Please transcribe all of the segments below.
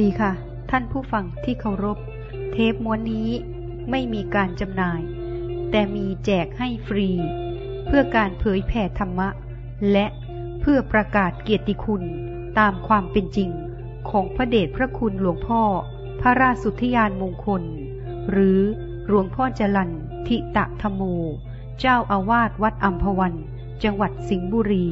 ดีค่ะ ท่านผู้ฟังที่เคารพ เทปม้วนนี้ไม่มีการจำหน่าย แต่มีแจกให้ฟรี เพื่อการเผยแผ่ธรรมะ และเพื่อประกาศเกียรติคุณตามความเป็นจริงของพระเดชพระคุณหลวงพ่อ พระราชสุทยานมงคล หรือหลวงพ่อจรันทิตะธรรมโม เจ้าอาวาสวัดอัมพวัน จังหวัดสิงห์บุรี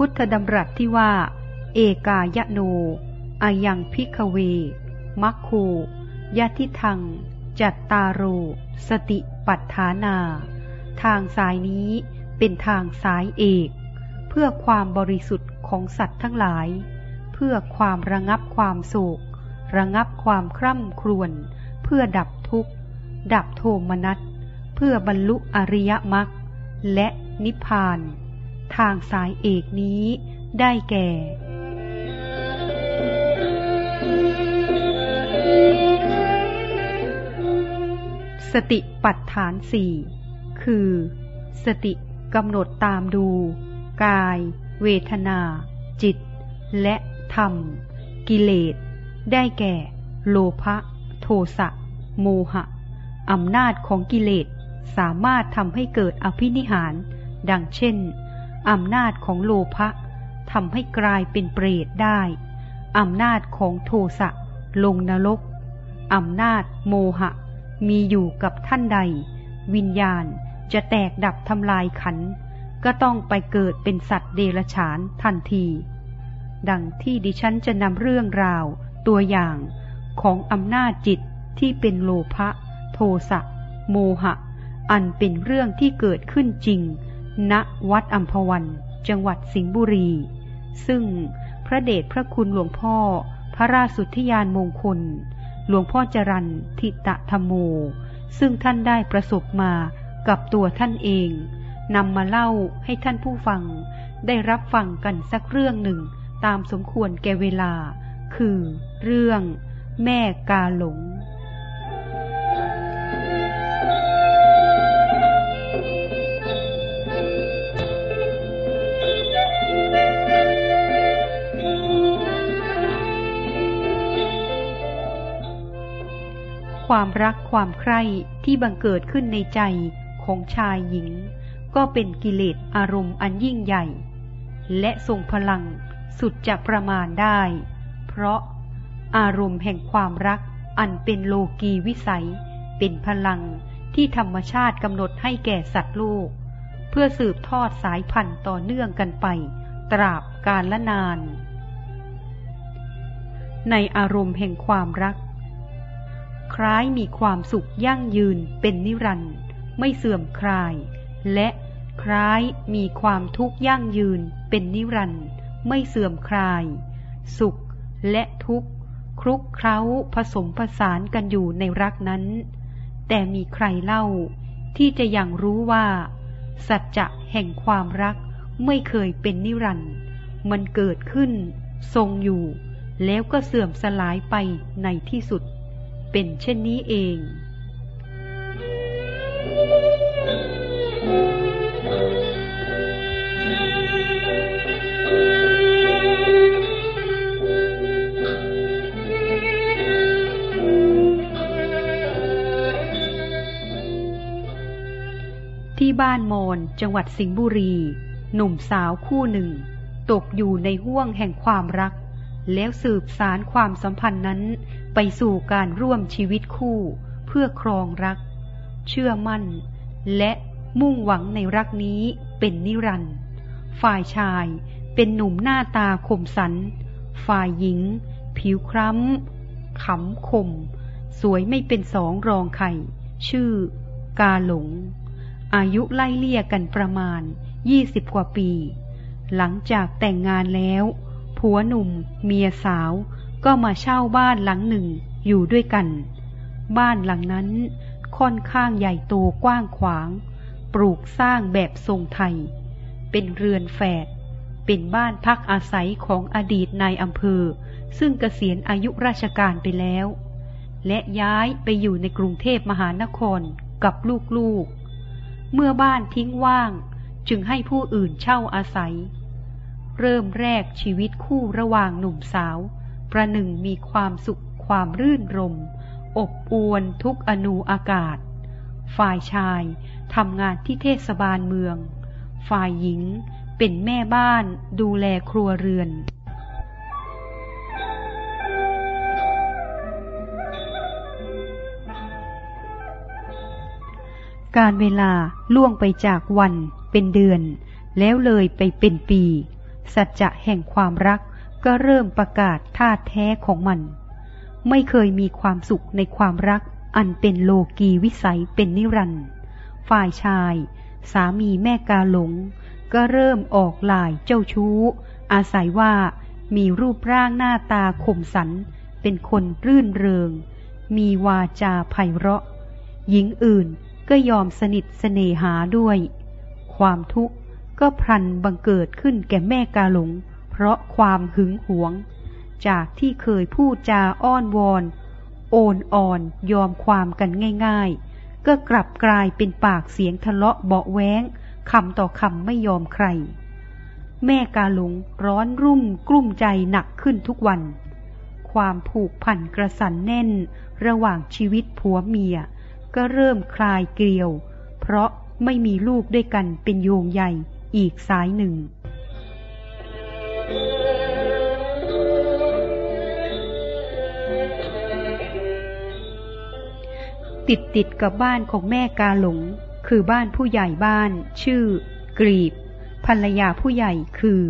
พุทธดำรัสที่ว่า เอกายโนอายังพิกเว มัคคูยะทิทัง จัตตาโรสติปัฏฐานา ทางสายนี้เป็นทางสายเอก เพื่อความบริสุทธิ์ของสัตว์ทั้งหลาย เพื่อความระงับความโศก ระงับความคร่ำครวญ เพื่อดับทุกข์ ดับโทมนัส เพื่อบรรลุอริยมรรคและนิพพาน ทางสายเอกนี้ได้แก่ สติปัฏฐานสี่คือ สติกำหนดตามดู กาย เวทนา จิต และธรรม กิเลส ได้แก่ โลภะโทสะโมหะอำนาจของกิเลสสามารถทำให้เกิดอภินิหาร ดังเช่น อำนาจของโลภะทำให้กลายเป็นเปรตได้อำนาจของโทสะลงนรกอำนาจโมหะ มีอยู่กับท่านใด วิญญาณจะแตกดับทำลายขัน ก็ต้องไปเกิดเป็นสัตว์เดรัจฉานทันที ดังที่ดิฉันจะนำเรื่องราวตัวอย่างของอำนาจจิตที่เป็นโลภะ โทสะ โมหะ อันเป็นเรื่องที่เกิดขึ้นจริง ณวัดอัมพวัน จังหวัดสิงห์บุรี ซึ่งพระเดชพระคุณหลวงพ่อ พระราชสุทธิยานมงคล หลวงพ่อจรันทิตะธรรมโม ซึ่งท่านได้ประสบมากับตัวท่านเองนำมาเล่าให้ท่านผู้ฟัง ได้รับฟังกันสักเรื่องหนึ่งตามสมควรแก่เวลา คือเรื่องแม่กาหลง ความรักความใคร่ที่บังเกิดขึ้นในใจของชายหญิง ก็เป็นกิเลสอารมณ์อันยิ่งใหญ่ และทรงพลังสุดจะประมาณได้ เพราะอารมณ์แห่งความรักอันเป็นโลกีวิสัย เป็นพลังที่ธรรมชาติกำหนดให้แก่สัตว์โลก เพื่อสืบทอดสายพันธุ์ต่อเนื่องกันไป ตราบกาลละนาน ในอารมณ์แห่งความรัก คล้ายมีความสุขยั่งยืนเป็นนิรันดร์ไม่เสื่อมคลาย และคล้ายมีความทุกข์ยั่งยืนเป็นนิรันดร์ไม่เสื่อมคลาย สุขและทุกข์คลุกเคล้าผสมผสานกันอยู่ในรักนั้น แต่มีใครเล่าที่จะยังรู้ว่า สัจจะแห่งความรักไม่เคยเป็นนิรันดร์มันเกิดขึ้น ทรงอยู่ แล้วก็เสื่อมสลายไปในที่สุด เป็นเช่นนี้เองที่บ้านมอนจังหวัดสิงห์บุรี หนุ่มสาวคู่หนึ่ง ตกอยู่ในห่วงแห่งความรัก แล้วสืบสารความสัมพันธ์นั้น ไปสู่การร่วมชีวิตคู่เพื่อครองรัก เชื่อมั่น และมุ่งหวังในรักนี้เป็นนิรันดร์ฝ่ายชายเป็นหนุ่มหน้าตาคมสัน ฝ่ายหญิง ผิวคล้ำขำคม สวยไม่เป็นสองรองไข่ ชื่อ กาหลง อายุไล่เลี่ยกันประมาณยี่สิบกว่าปี หลังจากแต่งงานแล้ว ผัวหนุ่ม เมียสาว ก็มาเช่าบ้านหลังหนึ่งอยู่ด้วยกัน บ้านหลังนั้นค่อนข้างใหญ่โตกว้างขวาง ปลูกสร้างแบบทรงไทย เป็นเรือนแฝด เป็นบ้านพักอาศัยของอดีตนายอำเภอ ซึ่งเกษียณอายุราชการไปแล้ว และย้ายไปอยู่ในกรุงเทพมหานครกับลูกๆ เมื่อบ้านทิ้งว่างจึงให้ผู้อื่นเช่าอาศัย เริ่มแรกชีวิตคู่ระหว่างหนุ่มสาว ประหนึ่งมีความสุขความรื่นรม อบอวลทุกอนูอากาศ ฝ่ายชายทำงานที่เทศบาลเมือง ฝ่ายหญิงเป็นแม่บ้านดูแลครัวเรือน การเวลาล่วงไปจากวันเป็นเดือน แล้วเลยไปเป็นปี สัจจะแห่งความรัก ก็เริ่มประกาศท่าแท้ของมัน ไม่เคยมีความสุขในความรักอันเป็นโลกีวิสัยเป็นนิรันด์ฝ่ายชาย สามีแม่กาหลง ก็เริ่มออกลายเจ้าชู้ อาศัยว่ามีรูปร่างหน้าตาคมสัน เป็นคนรื่นเริง มีวาจาไพเราะ หญิงอื่นก็ยอมสนิทเสน่หาด้วย ความทุกข์ก็พลันบังเกิดขึ้นแก่แม่กาหลง ราะความหึงหวง จากที่เคยพูดจาอ้อนวอน โอนอ่อนยอมความกันง่าย ๆ ก็กลับกลายเป็นปากเสียงทะเลาะเบาแว้งคำต่อคำไม่ยอมใคร แม่กาหลงร้อนรุ่มกลุ้มใจหนักขึ้นทุกวัน ความผูกพันกระสันแน่น ระหว่างชีวิตผัวเมีย ก็เริ่มคลายเกลียว เพราะไม่มีลูกด้วยกันเป็นโยงใหญ่อีกสายหนึ่ง ติดติดกับบ้านของแม่กาหลง คือบ้านผู้ใหญ่บ้าน ชื่อ กรีบ ภรรยาผู้ใหญ่คือ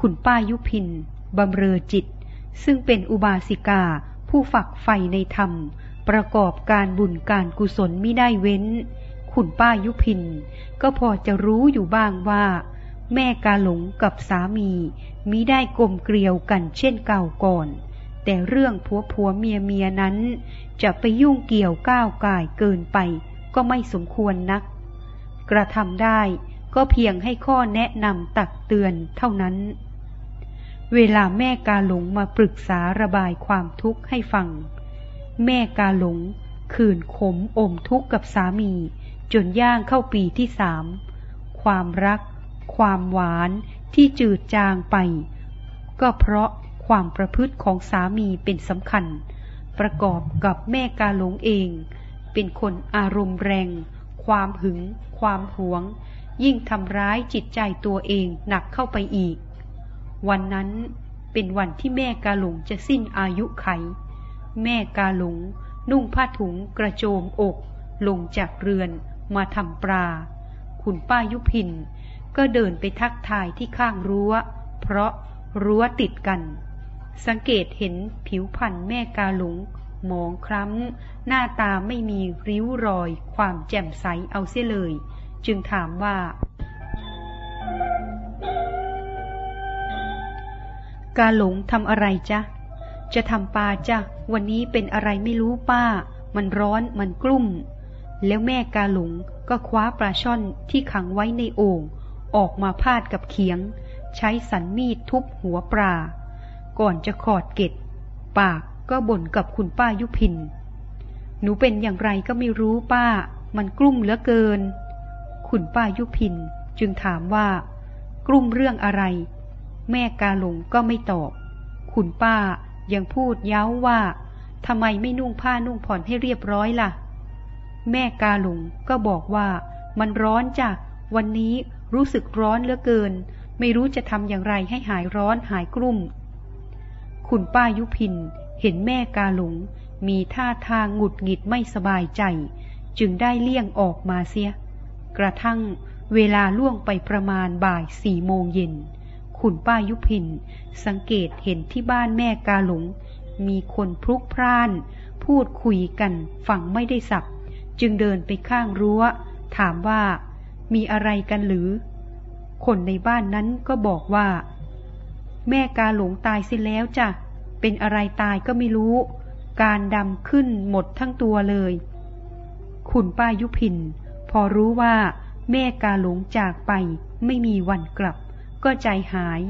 คุณป้ายุพินบำเรอจิต ซึ่งเป็นอุบาสิกาผู้ฝักใฝ่ในธรรม ประกอบการบุญการกุศลมิได้เว้น คุณป้ายุพิน ก็พอจะรู้อยู่บ้างว่า แม่กาหลงกับสามีมิได้กลมเกลียวกันเช่นเก่าก่อน แต่เรื่องผัวผัวเมียเมียนั้น จะไปยุ่งเกี่ยวก้าวก่ายเกินไป ก็ไม่สมควรนัก กระทำได้ก็เพียงให้ข้อแนะนำตักเตือนเท่านั้น เวลาแม่กาหลงมาปรึกษาระบายความทุกข์ให้ฟัง แม่กาหลงคืนขมอมทุกข์กับสามี จนย่างเข้าปีที่สาม ความรัก ความหวานที่จืดจางไป ก็เพราะ ความประพฤติของสามีเป็นสำคัญ ประกอบกับแม่กาหลงเอง เป็นคนอารมณ์แรง ความหึง ความหวง ยิ่งทำร้ายจิตใจตัวเองหนักเข้าไปอีก วันนั้นเป็นวันที่แม่กาหลงจะสิ้นอายุไข แม่กาหลงนุ่งผ้าถุงกระโจมอก ลงจากเรือนมาทำปลา คุณป้ายุพินก็เดินไปทักทายที่ข้างรั้ว เพราะรั้วติดกัน สังเกตเห็นผิวพรรณแม่กาหลงหมองคล้ำ หน้าตาไม่มีริ้วรอย ความแจ่มใสเอาเสียเลย จึงถามว่า กาหลงทำอะไรจ๊ะ จะทำปลาจ้ะ วันนี้เป็นอะไรไม่รู้ป้า มันร้อนมันกลุ่ม แล้วแม่กาหลงก็คว้าปลาช่อนที่ขังไว้ในโอ่งออกมาพาดกับเขียง ใช้สันมีดทุบหัวปลา ก่อนจะขอดเกตปากก็บ่นกับคุณป้ายุพิน หนูเป็นอย่างไรก็ไม่รู้ป้า มันกลุ้มเหลือเกิน คุณป้ายุพินจึงถามว่า กลุ้มเรื่องอะไร แม่กาหลงก็ไม่ตอบ คุณป้ายังพูดเย้าว่าทำไมไม่นุ่งผ้านุ่งผ่อนให้เรียบร้อยล่ะ แม่กาหลงก็บอกว่า มันร้อนจ้ะวันนี้รู้สึกร้อนเหลือเกิน ไม่รู้จะทำอย่างไรให้หายร้อนหายกลุ่ม คุณป้ายุพินเห็นแม่กาหลงมีท่าทางหงุดหงิดไม่สบายใจ จึงได้เลี่ยงออกมาเสีย กระทั่งเวลาล่วงไปประมาณบ่ายสี่โมงเย็น คุณป้ายุพินสังเกตเห็นที่บ้านแม่กาหลง มีคนพลุกพล่าน พูดคุยกันฟังไม่ได้สับจึงเดินไปข้างรั้ว ถามว่า มีอะไรกันหรือ คนในบ้านนั้นก็บอกว่า แม่กาหลงตายสียแล้วจ้ะ เป็นอะไรตายก็ไม่รู้ การดำขึ้นหมดทั้งตัวเลย คุณป้ายุพิน พอรู้ว่า แม่กาหลงจากไปไม่มีวันกลับ ก็ใจหาย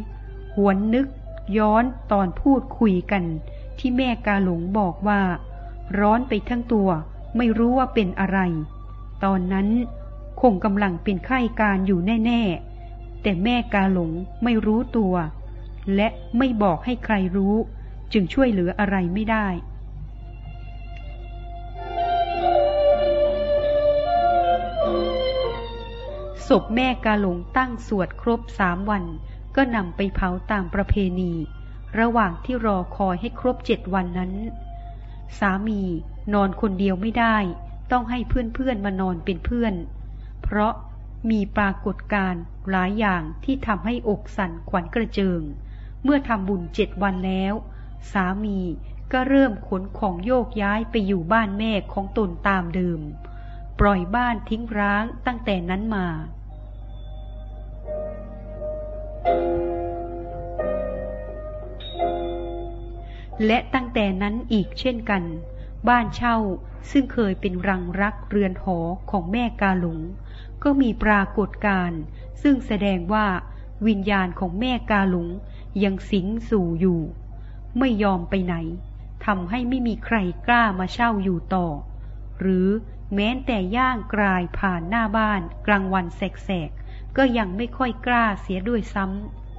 หวนนึกย้อนตอนพูดคุยกัน ที่แม่กาหลงบอกว่า ร้อนไปทั้งตัว ไม่รู้ว่าเป็นอะไร ตอนนั้นคงกำลังเป็นไข้การอยู่แน่ ๆ แต่แม่กาหลงไม่รู้ตัว และไม่บอกให้ใครรู้ จึงช่วยเหลืออะไรไม่ได้ศพแม่กาหลงตั้งสวดครบสามวัน ก็นำไปเผาตามประเพณี ระหว่างที่รอคอยให้ครบเจ็ดวันนั้น สามีนอนคนเดียวไม่ได้ ต้องให้เพื่อนๆมานอนเป็นเพื่อน เพราะมีปรากฏการณ์หลายอย่างที่ทำให้อกสั่นขวัญกระเจิง เมื่อทำบุญเจ็ดวันแล้ว สามีก็เริ่มขนของโยกย้ายไปอยู่บ้านแม่ของตนตามเดิม ปล่อยบ้านทิ้งร้างตั้งแต่นั้นมา และตั้งแต่นั้นอีกเช่นกัน บ้านเช่าซึ่งเคยเป็นรังรักเรือนหอของแม่กาหลง ก็มีปรากฏการณ์ซึ่งแสดงว่าวิญญาณของแม่กาหลง ยังสิงสู่อยู่ ไม่ยอมไปไหนทำให้ไม่มีใครกล้ามาเช่าอยู่ต่อ หรือแม้แต่ย่างกลายผ่านหน้าบ้านกลางวันแสกๆก็ยังไม่ค่อยกล้าเสียด้วยซ้ำ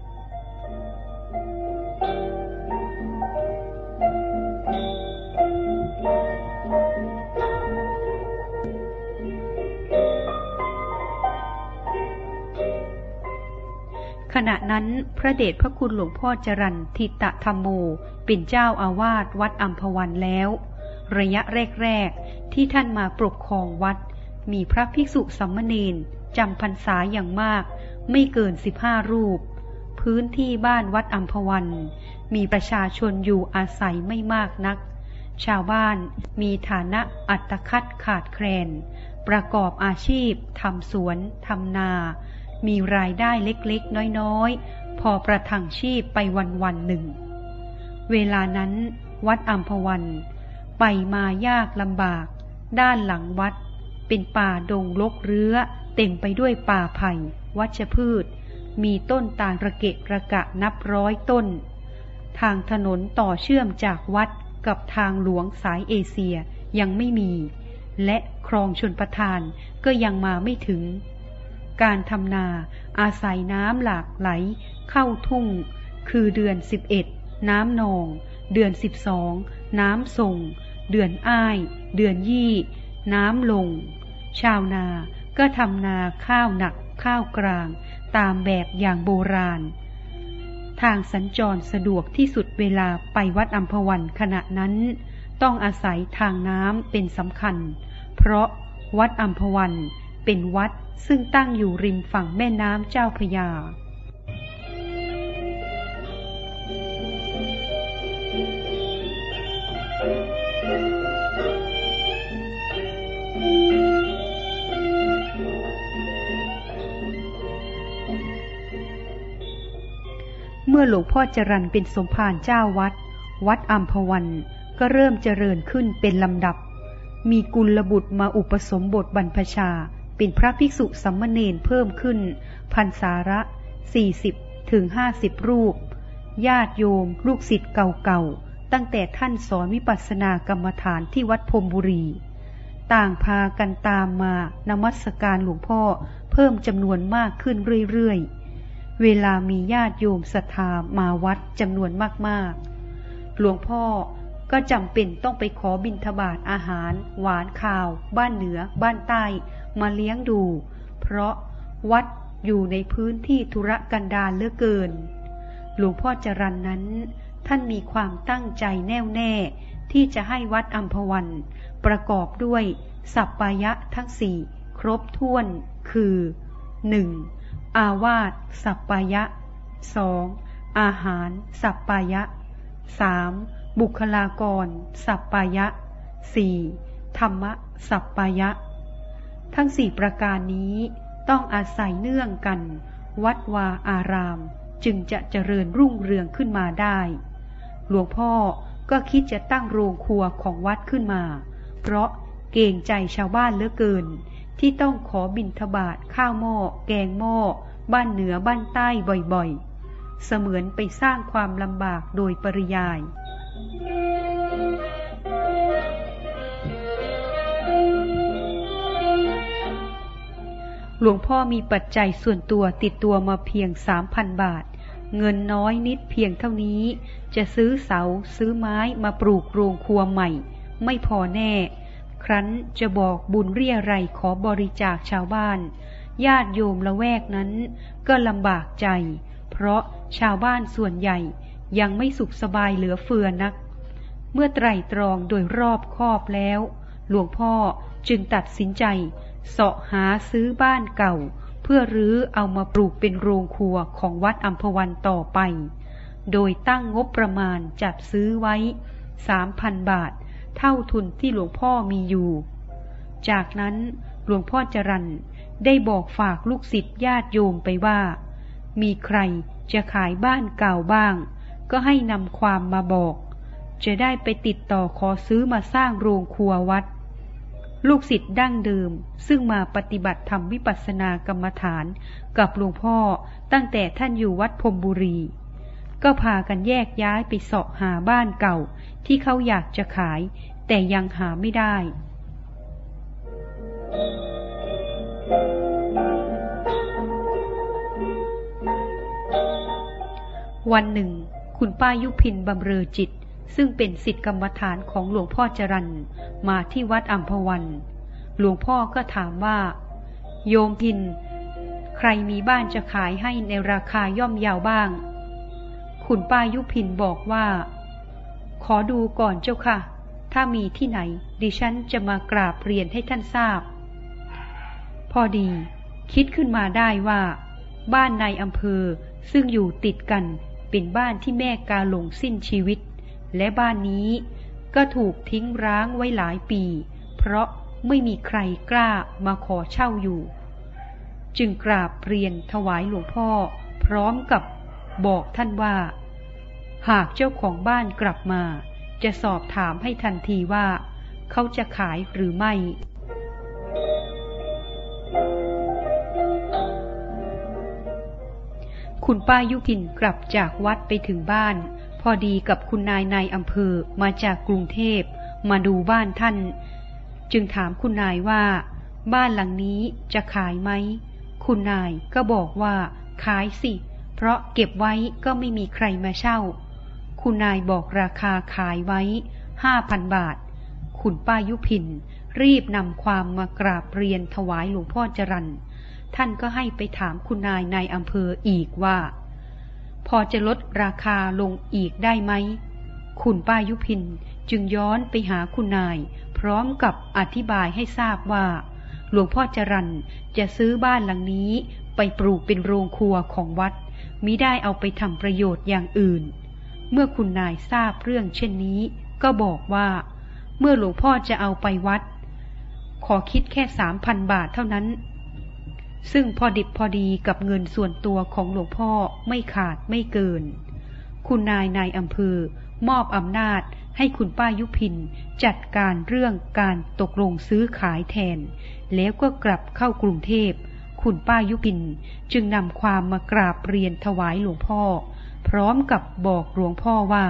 ณะนั้นพระเดชพระคุณหลวงพ่อจรันทิตธรรมโมเป็นเจ้าอาวาสวัดอัมพวันแล้ว ระยะแรกๆที่ท่านมาปกครองวัด มีพระภิกษุสัมมเนนจำพรรษาอย่างมาก ไม่เกินสิบห้ารูป พื้นที่บ้านวัดอัมพวัน มีประชาชนอยู่อาศัยไม่มากนัก ชาวบ้านมีฐานะอัตคัดขาดแคลนประกอบอาชีพทำสวนทำนา มีรายได้เล็กๆ น้อยๆ พอประทังชีพไปวันๆหนึ่ง เวลานั้น วัดอัมพวันไปมายากลำบาก ด้านหลังวัด เป็นป่าดงลกเรื้อ เต็มไปด้วยป่าไผ่ วัชพืช มีต้นตาลระเกะระกะนับร้อยต้น ทางถนนต่อเชื่อมจากวัดกับทางหลวงสายเอเชียยังไม่มี และครองชนประทานก็ยังมาไม่ถึง การทำนา อาศัยน้ำหลากไหล เข้าทุ่ง คือเดือน11น้ำนอง เดือน12น้ำส่ง เดือนอ้าย เดือนยี่ น้ำลง ชาวนาก็ทำนาข้าวหนักข้าวกลาง ตามแบบอย่างโบราณ ทางสัญจรสะดวกที่สุดเวลาไปวัดอัมพวันขณะนั้น ต้องอาศัยทางน้ำเป็นสำคัญ เพราะวัดอัมพวันเป็นวัดซึ่งตั้งอยู่ริมฝั่งแม่น้ำเจ้าพยา เมื่อหลวงพ่อจรันเป็นสมภารเจ้าวัด วัดอัมพวันก็เริ่มเจริญขึ้นเป็นลำดับ มีกุลบุตรมาอุปสมบทบรรพชา เป็นพระภิกษุสัมมเนนเพิ่มขึ้น พันสาระ 40 ถึง 50 รูป ญาติโยม ลูกศิษย์เก่าๆ ตั้งแต่ท่านสอนวิปัสสนากรรมฐานที่วัดพรมบุรี ต่างพากันตามมานมัสการหลวงพ่อเพิ่มจำนวนมากขึ้นเรื่อยๆ เวลามีญาติโยมศรัทธามาวัดจำนวนมากๆ หลวงพ่อก็จำเป็นต้องไปขอบิณฑบาตอาหาร หวานข้าว บ้านเหนือ บ้านใต้ มาเลี้ยงดู เพราะวัดอยู่ในพื้นที่ธุรกันดารเลือเกิน หลวงพ่อจรันนั้น ท่านมีความตั้งใจแน่วแน่ ที่จะให้วัดอัมพวัน ประกอบด้วยสัปปายะทั้งสี่ครบถ้วนคือ 1. อาวาสสัปปายะ 2. อาหารสัปปายะ 3. บุคลากร สัปปายะ 4. ธรรมะสัปปายะ ทั้งสี่ประการนี้ต้องอาศัยเนื่องกัน วัดวาอารามจึงจะเจริญรุ่งเรืองขึ้นมาได้ หลวงพ่อก็คิดจะตั้งโรงครัวของวัดขึ้นมา เพราะเกรงใจชาวบ้านเหลือเกิน ที่ต้องขอบิณฑบาตข้าวหม้อแกงหม้อบ้านเหนือบ้านใต้บ่อยๆ เสมือนไปสร้างความลำบากโดยปริยาย หลวงพ่อมีปัจจัยส่วนตัวติดตัวมาเพียงสามพันบาท เงินน้อยนิดเพียงเท่านี้ จะซื้อเสาซื้อไม้มาปลูกโรงครัวใหม่ ไม่พอแน่ ครั้นจะบอกบุญเรียไรขอบริจาคชาวบ้าน ญาติโยมละแวกนั้น ก็ลำบากใจ เพราะชาวบ้านส่วนใหญ่ยังไม่สุขสบายเหลือเฟือนัก เมื่อไตรตรองโดยรอบคอบแล้ว หลวงพ่อจึงตัดสินใจ เสาะหาซื้อบ้านเก่า เพื่อรื้อเอามาปลูกเป็นโรงครัวของวัดอัมพวันต่อไป โดยตั้งงบประมาณจัดซื้อไว้สามพันบาท เท่าทุนที่หลวงพ่อมีอยู่ จากนั้นหลวงพ่อจรันได้บอกฝากลูกศิษย์ญาติโยมไปว่า มีใครจะขายบ้านเก่าบ้าง ก็ให้นำความมาบอก จะได้ไปติดต่อขอซื้อมาสร้างโรงครัววัด ลูกศิษย์ดั้งเดิม ซึ่งมาปฏิบัติธรรมวิปัสสนากรรมฐานกับหลวงพ่อตั้งแต่ท่านอยู่วัดพรมบุรี ก็พากันแยกย้ายไปเสาะหาบ้านเก่า ที่เขาอยากจะขาย แต่ยังหาไม่ได้ วันหนึ่ง คุณป้ายุพินบำเรอจิต ซึ่งเป็นสิทธิกรรมฐานของหลวงพ่อจรันมาที่วัดอัมพวัน หลวงพ่อก็ถามว่า โยมพิน ใครมีบ้านจะขายให้ในราคาย่อมยาวบ้าง คุณป้ายุพินบอกว่า ขอดูก่อนเจ้าค่ะ ถ้ามีที่ไหน ดิฉันจะมากราบเรียนให้ท่านทราบ พอดี คิดขึ้นมาได้ว่า บ้านในอำเภอซึ่งอยู่ติดกันเป็นบ้านที่แม่กาหลงสิ้นชีวิต และบ้านนี้ก็ถูกทิ้งร้างไว้หลายปี เพราะไม่มีใครกล้ามาขอเช่าอยู่ จึงกราบเรียนถวายหลวงพ่อ พร้อมกับบอกท่านว่า หากเจ้าของบ้านกลับมา จะสอบถามให้ทันทีว่า เขาจะขายหรือไม่คุณป้ายุพินกลับจากวัดไปถึงบ้าน พอดีกับคุณนายนายอำเภอมาจากกรุงเทพ มาดูบ้านท่าน จึงถามคุณนายว่า บ้านหลังนี้จะขายไหม คุณนายก็บอกว่า ขายสิ เพราะเก็บไว้ก็ไม่มีใครมาเช่า คุณนายบอกราคาขายไว้ห้าพันบาท คุณป้ายุพินรีบนำความมากราบเรียนถวายหลวงพ่อจรันท่านก็ให้ไปถามคุณนายนายอำเภออีกว่า พอจะลดราคาลงอีกได้ไหม คุณป้ายุพินจึงย้อนไปหาคุณนาย พร้อมกับอธิบายให้ทราบว่า หลวงพ่อจรันจะซื้อบ้านหลังนี้ไปปลูกเป็นโรงครัวของวัดมิได้เอาไปทำประโยชน์อย่างอื่น เมื่อคุณนายทราบเรื่องเช่นนี้ ก็บอกว่า เมื่อหลวงพ่อจะเอาไปวัด ขอคิดแค่สามพันบาทเท่านั้น ซึ่งพอดิบพอดีกับเงินส่วนตัวของหลวงพ่อไม่ขาดไม่เกิน คุณนายนายอำเภอมอบอำนาจให้คุณป้ายุพินจัดการเรื่องการตกลงซื้อขายแทน แล้วก็กลับเข้ากรุงเทพ คุณป้ายุพินจึงนำความมากราบเรียนถวายหลวงพ่อ พร้อมกับบอกหลวงพ่อว่า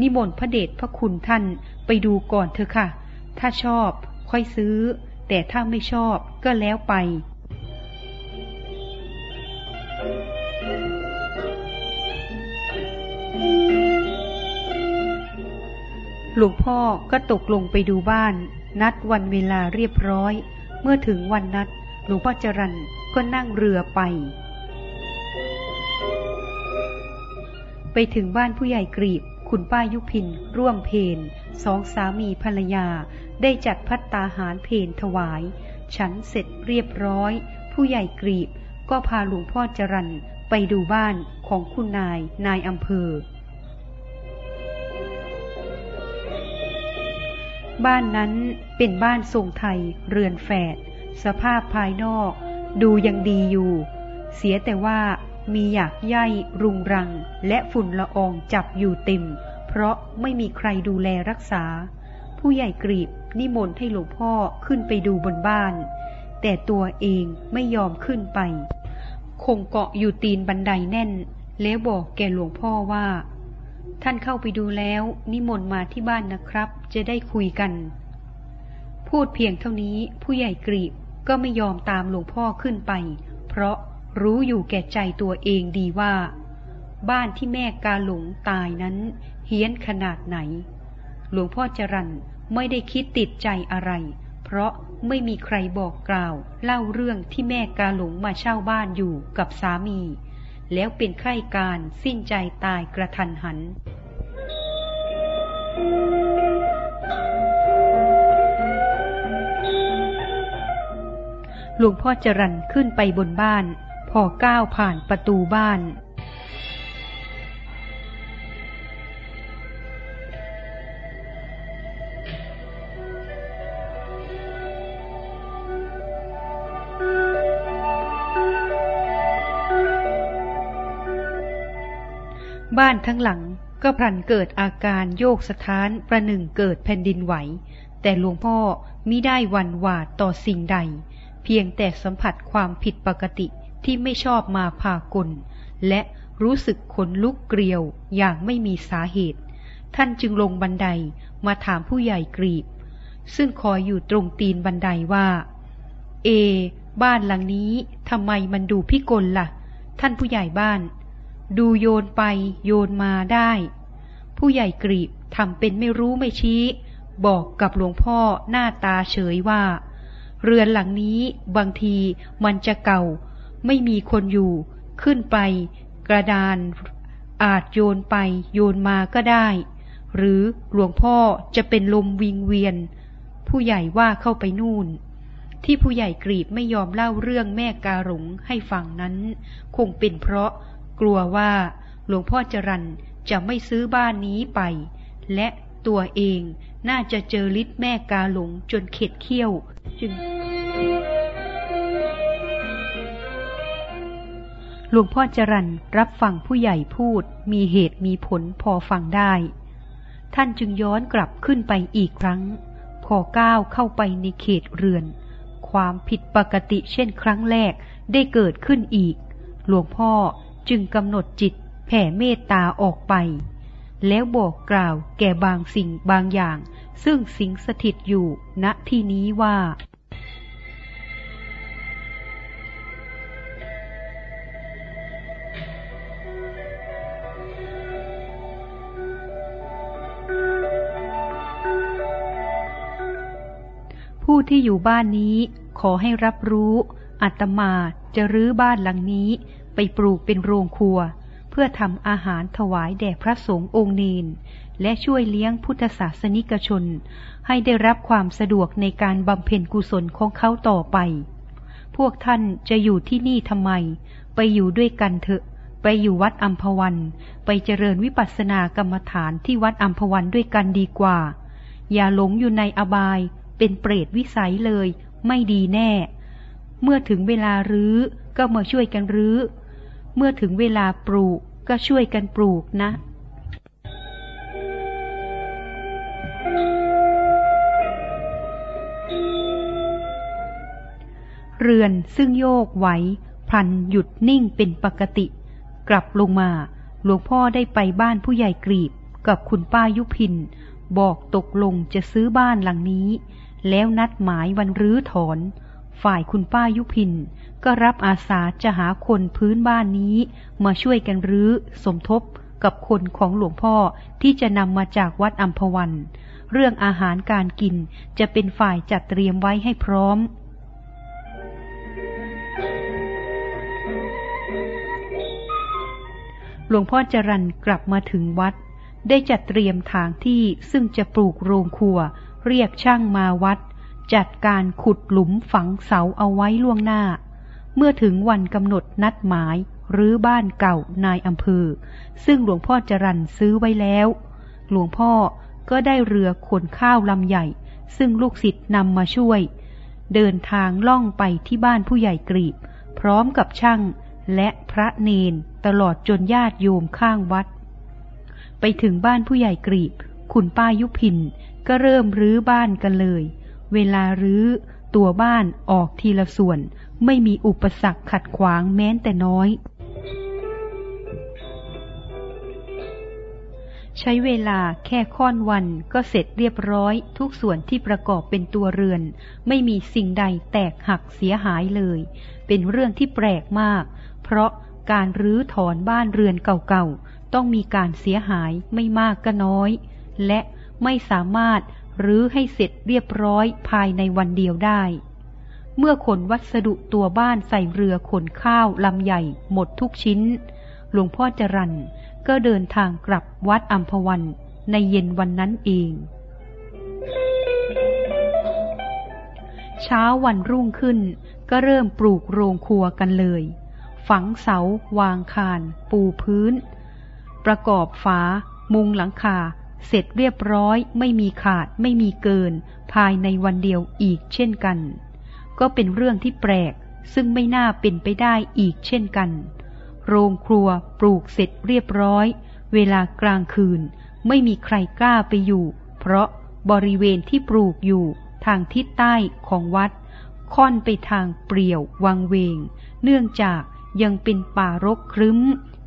นิมนต์พระเดชพระคุณท่านไปดูก่อนเถอะค่ะ ถ้าชอบค่อยซื้อ แต่ถ้าไม่ชอบก็แล้วไป หลวงพ่อก็ตกลงไปดูบ้าน นัดวันเวลาเรียบร้อย เมื่อถึงวันนัด หลวงพ่อจรันก็นั่งเรือไป ไปถึงบ้านผู้ใหญ่กรีบ คุณป้ายุพิน ร่วมเพนสองสามีภรรยา ได้จัดพัตตาหารเพนถวาย ฉันเสร็จเรียบร้อย ผู้ใหญ่กรีบ ก็พาหลวงพ่อจรันไปดูบ้านของคุณนายนายอำเภอ บ้านนั้นเป็นบ้านทรงไทยเรือนแฝด สภาพภายนอก ดูยังดีอยู่ เสียแต่ว่ามีอยากใยรุงรัง และฝุ่นละอองจับอยู่เต็มเพราะไม่มีใครดูแลรักษา ผู้ใหญ่กรีบนิมนต์ให้หลวงพ่อขึ้นไปดูบนบ้าน แต่ตัวเองไม่ยอมขึ้นไป คงเกาะอยู่ตีนบันไดแน่น แล้วบอกแกหลวงพ่อว่า ท่านเข้าไปดูแล้ว นิมนต์มาที่บ้านนะครับ จะได้คุยกัน พูดเพียงเท่านี้ผู้ใหญ่กรีบก็ไม่ยอมตามหลวงพ่อขึ้นไป เพราะรู้อยู่แก่ใจตัวเองดีว่า บ้านที่แม่กาหลงตายนั้นเฮี้ยนขนาดไหน หลวงพ่อจรันไม่ได้คิดติดใจอะไร เพราะไม่มีใครบอกกล่าว เล่าเรื่องที่แม่กาหลงมาเช่าบ้านอยู่กับสามี แล้วเป็นไข้การสิ้นใจตายกระทันหัน หลวงพ่อจรันขึ้นไปบนบ้าน พอก้าวผ่านประตูบ้าน บ้านทั้งหลังก็พลันเกิดอาการโยกสถานประหนึ่งเกิดแผ่นดินไหว แต่หลวงพ่อมิได้วันหวาดต่อสิ่งใด เพียงแต่สัมผัสความผิดปกติที่ไม่ชอบมาพากล และรู้สึกขนลุกเกลียวอย่างไม่มีสาเหตุ ท่านจึงลงบันไดมาถามผู้ใหญ่กรีบ ซึ่งคอยอยู่ตรงตีนบันไดว่า เอ บ้านหลังนี้ทำไมมันดูพิกลละ่ะ ท่านผู้ใหญ่บ้าน ดูโยนไปโยนมาได้ ผู้ใหญ่กรีบทำเป็นไม่รู้ไม่ชี้ บอกกับหลวงพ่อหน้าตาเฉยว่า เรือนหลังนี้บางทีมันจะเก่า ไม่มีคนอยู่ ขึ้นไป กระดาน อาจโยนไปโยนมาก็ได้ หรือหลวงพ่อจะเป็นลมวิงเวียน ผู้ใหญ่ว่าเข้าไปนู่นที่ผู้ใหญ่กรีบไม่ยอมเล่าเรื่องแม่กาหลงให้ฟังนั้น คงเป็นเพราะ กลัวว่าหลวงพ่อจรันจะไม่ซื้อบ้านนี้ไป และตัวเองน่าจะเจอฤทธิ์แม่กาหลงจนเข็ดเขี้ยว จึง หลวงพ่อจรันรับฟังผู้ใหญ่พูดมีเหตุมีผลพอฟังได้ ท่านจึงย้อนกลับขึ้นไปอีกครั้ง พอก้าวเข้าไปในเขตเรือน ความผิดปกติเช่นครั้งแรกได้เกิดขึ้นอีก หลวงพ่อ จึงกำหนดจิตแผ่เมตตาออกไป แล้วบอกกล่าวแก่บางสิ่งบางอย่าง ซึ่งสิงสถิตอยู่ณที่นี้ว่าผู้ที่อยู่บ้านนี้ขอให้รับรู้อาตมาจะรื้อบ้านหลังนี้ ไปปลูกเป็นโรงครัว เพื่อทำอาหารถวายแด่พระสงฆ์องค์เนนและช่วยเลี้ยงพุทธศาสนิกชน ให้ได้รับความสะดวกในการบำเพ็ญกุศลของเขาต่อไป พวกท่านจะอยู่ที่นี่ทำไม ไปอยู่ด้วยกันเถอะ ไปอยู่วัดอัมพวัน ไปเจริญวิปัสสนากรรมฐานที่วัดอัมพวันด้วยกันดีกว่า อย่าหลงอยู่ในอบาย เป็นเปรตวิสัยเลย ไม่ดีแน่ เมื่อถึงเวลารื้อก็มาช่วยกันรื้อ เมื่อถึงเวลาปลูกก็ช่วยกันปลูกนะ เรือนซึ่งโยกไหวพลันหยุดนิ่งเป็นปกติ กลับลงมา หลวงพ่อได้ไปบ้านผู้ใหญ่กรีบกับคุณป้ายุพิน บอกตกลงจะซื้อบ้านหลังนี้ แล้วนัดหมายวันรื้อถอน ฝ่ายคุณป้ายุพินก็รับอาสาจะหาคนพื้นบ้านนี้มาช่วยกันรื้อ สมทบกับคนของหลวงพ่อที่จะนำมาจากวัดอัมพวัน เรื่องอาหารการกินจะเป็นฝ่ายจัดเตรียมไว้ให้พร้อมหลวงพ่อจรันกลับมาถึงวัด ได้จัดเตรียมทางที่ซึ่งจะปลูกโรงครัว เรียกช่างมาวัด จัดการขุดหลุมฝังเสาเอาไว้ล่วงหน้า เมื่อถึงวันกำหนดนัดหมายหรือบ้านเก่านายอำเภอ ซึ่งหลวงพ่อจรันซื้อไว้แล้ว หลวงพ่อก็ได้เรือขนข้าวลำใหญ่ ซึ่งลูกศิษย์นำมาช่วย เดินทางล่องไปที่บ้านผู้ใหญ่กรีบ พร้อมกับช่างและพระเนนตลอดจนญาติโยมข้างวัด ไปถึงบ้านผู้ใหญ่กรีบ คุณป้ายุพินก็เริ่มรื้อบ้านกันเลย เวลารื้อ ตัวบ้านออกทีละส่วน ไม่มีอุปสรรคขัดขวางแม้แต่น้อย ใช้เวลาแค่ค่อนวันก็เสร็จเรียบร้อยทุกส่วนที่ประกอบเป็นตัวเรือน ไม่มีสิ่งใดแตกหักเสียหายเลย เป็นเรื่องที่แปลกมาก เพราะการรื้อถอนบ้านเรือนเก่าๆ ต้องมีการเสียหายไม่มากก็น้อย และไม่สามารถ หรือให้เสร็จเรียบร้อยภายในวันเดียวได้ เมื่อขนวัสดุตัวบ้านใส่เรือขนข้าวลำใหญ่หมดทุกชิ้น หลวงพ่อจรันก็เดินทางกลับวัดอัมพวันในเย็นวันนั้นเอง เช้าวันรุ่งขึ้นก็เริ่มปลูกโรงครัวกันเลย ฝังเสาวางคาน ปูพื้น ประกอบฝา มุงหลังคา เสร็จเรียบร้อยไม่มีขาดไม่มีเกิน ภายในวันเดียวอีกเช่นกัน ก็เป็นเรื่องที่แปลกซึ่งไม่น่าเป็นไปได้อีกเช่นกัน โรงครัวปลูกเสร็จเรียบร้อย เวลากลางคืน ไม่มีใครกล้าไปอยู่ เพราะบริเวณที่ปลูกอยู่ทางทิศใต้ของวัด ค่อนไปทางเปรี่ยววังเวง เนื่องจากยังเป็นป่ารกครึ้ม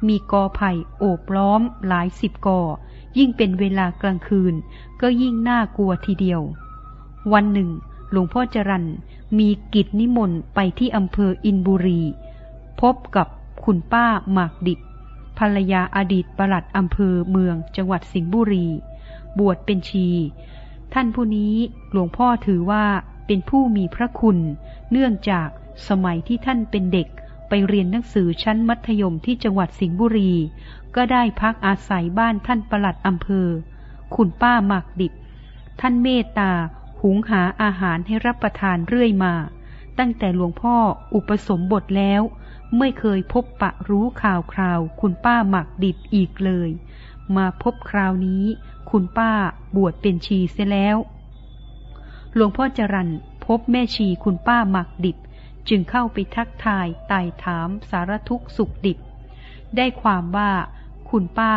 มีกอไผ่โอบล้อมหลายสิบกอ ยิ่งเป็นเวลากลางคืน ก็ยิ่งน่ากลัวทีเดียว วันหนึ่ง หลวงพ่อจรันมีกิจนิมนต์ไปที่อำเภออินบุรี พบกับคุณป้าหมากดิบภรรยาอดีตประหลัดอำเภอเมืองจังหวัดสิงห์บุรี บวชเป็นชี ท่านผู้นี้หลวงพ่อถือว่าเป็นผู้มีพระคุณ เนื่องจากสมัยที่ท่านเป็นเด็ก ไปเรียนหนังสือชั้นมัธยมที่จังหวัดสิงห์บุรี ก็ได้พักอาศัยบ้านท่านปลัดอำเภอ คุณป้าหมากดิบ ท่านเมตตา หุงหาอาหารให้รับประทานเรื่อยมา ตั้งแต่หลวงพ่ออุปสมบทแล้ว ไม่เคยพบปะรู้ข่าวคราว คุณป้าหมักดิบอีกเลย มาพบคราวนี้ คุณป้าบวชเป็นชีเสียแล้ว หลวงพ่อจรันพบแม่ชีคุณป้าหมักดิบ จึงเข้าไปทักทายไต่ถามสารทุกสุขดิบ ได้ความว่าคุณป้า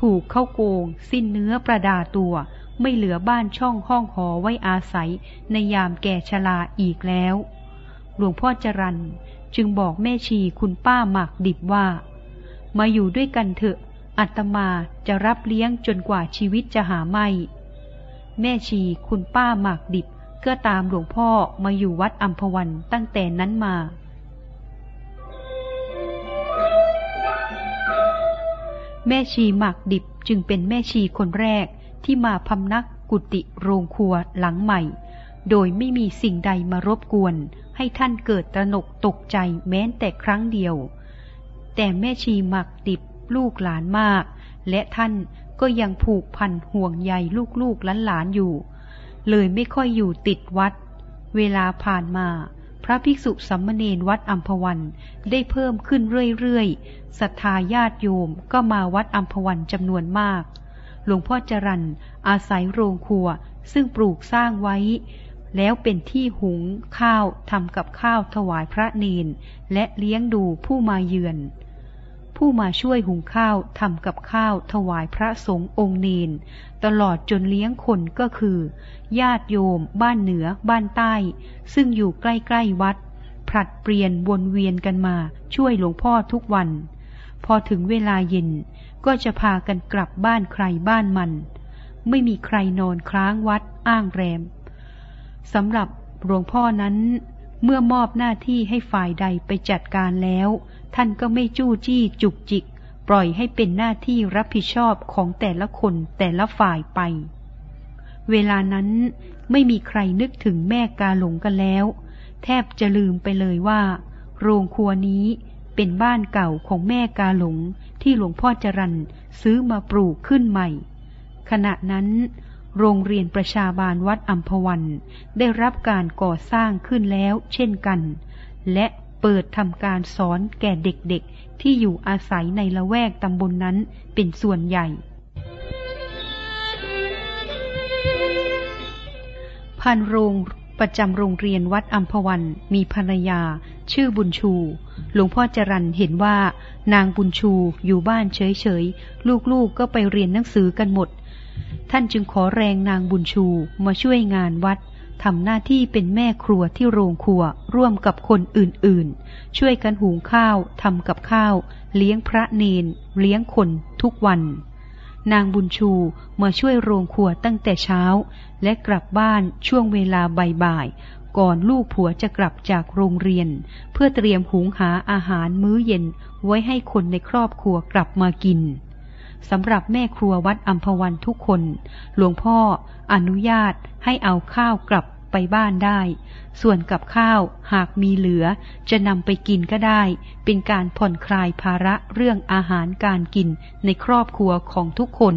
ถูกเข้าโกง สิ้นเนื้อประดาตัว ไม่เหลือบ้านช่องห้องหอไว้อาศัย ในยามแก่ชราอีกแล้ว หลวงพ่อจรันจึงบอกแม่ชีคุณป้าหมากดิบว่า มาอยู่ด้วยกันเถอะอัตมาจะรับเลี้ยงจนกว่าชีวิตจะหาไม่ แม่ชีคุณป้าหมากดิบ ก็ตามหลวงพ่อมาอยู่วัดอัมพวันตั้งแต่นั้นมา แม่ชีหมากดิบจึงเป็นแม่ชีคนแรกที่มาพำนักกุฏิโรงครัวหลังใหม่ โดยไม่มีสิ่งใดมารบกวน ให้ท่านเกิดตระหนกตกใจแม้แต่ครั้งเดียว แต่แม่ชีหมักดิบลูกหลานมาก และท่านก็ยังผูกพันห่วงใยลูกๆหลานๆอยู่ เลยไม่ค่อยอยู่ติดวัด เวลาผ่านมาพระภิกษุสัมมเนนวัดอัมพวันได้เพิ่มขึ้นเรื่อยๆศรัทธาญาติโยมก็มาวัดอัมพวันจำนวนมาก หลวงพ่อจรันอาศัยโรงครัวซึ่งปลูกสร้างไว้ แล้วเป็นที่หุงข้าวทำกับข้าวถวายพระเนนและเลี้ยงดูผู้มาเยือน ผู้มาช่วยหุงข้าวทำกับข้าวถวายพระสงฆ์องค์เนนตลอดจนเลี้ยงคนก็คือ ญาติโยม บ้านเหนือ บ้านใต้ ซึ่งอยู่ใกล้ๆวัด ผลัดเปลี่ยนวนเวียนกันมาช่วยหลวงพ่อทุกวัน พอถึงเวลาเย็นก็จะพากันกลับบ้านใครบ้านมัน ไม่มีใครนอนค้างวัดอ้างแรมสำหรับหลวงพ่อนั้นเมื่อมอบหน้าที่ให้ฝ่ายใดไปจัดการแล้ว ท่านก็ไม่จู้จี้จุกจิก ปล่อยให้เป็นหน้าที่รับผิดชอบของแต่ละคนแต่ละฝ่ายไป เวลานั้นไม่มีใครนึกถึงแม่กาหลงกันแล้ว แทบจะลืมไปเลยว่า โรงครัวนี้เป็นบ้านเก่าของแม่กาหลงที่หลวงพ่อจรันซื้อมาปลูกขึ้นใหม่ ขณะนั้น โรงเรียนประชาบาลวัดอัมพวัน ได้รับการก่อสร้างขึ้นแล้วเช่นกัน และ เปิดทำการสอนแก่เด็กๆ ที่อยู่อาศัยในละแวกตำบลนนั้นเป็นส่วนใหญ่ พันโรงประจำโรงเรียนวัดอัมพวันมีภรรยา ชื่อบุญชู หลวงพ่อจรันเห็นว่า นางบุญชูอยู่บ้านเฉยๆ ลูกๆกก็ไปเรียนหนังสือกันหมด ท่านจึงขอแรงนางบุญชูมาช่วยงานวัด ทำหน้าที่เป็นแม่ครัวที่โรงครัวร่วมกับคนอื่นๆ ช่วยกันหุงข้าวทำกับข้าว เลี้ยงพระเนน เลี้ยงคนทุกวัน นางบุญชูมาช่วยโรงครัวตั้งแต่เช้า และกลับบ้านช่วงเวลาบ่ายๆก่อนลูกผัวจะกลับจากโรงเรียน เพื่อเตรียมหุงหาอาหารมื้อเย็นไว้ให้คนในครอบครัวกลับมากิน สำหรับแม่ครัววัดอัมพวันทุกคน หลวงพ่ออนุญาตให้เอาข้าวกลับไปบ้านได้ ส่วนกับข้าวหากมีเหลือจะนำไปกินก็ได้ เป็นการผ่อนคลายภาระเรื่องอาหารการกินในครอบครัวของทุกคน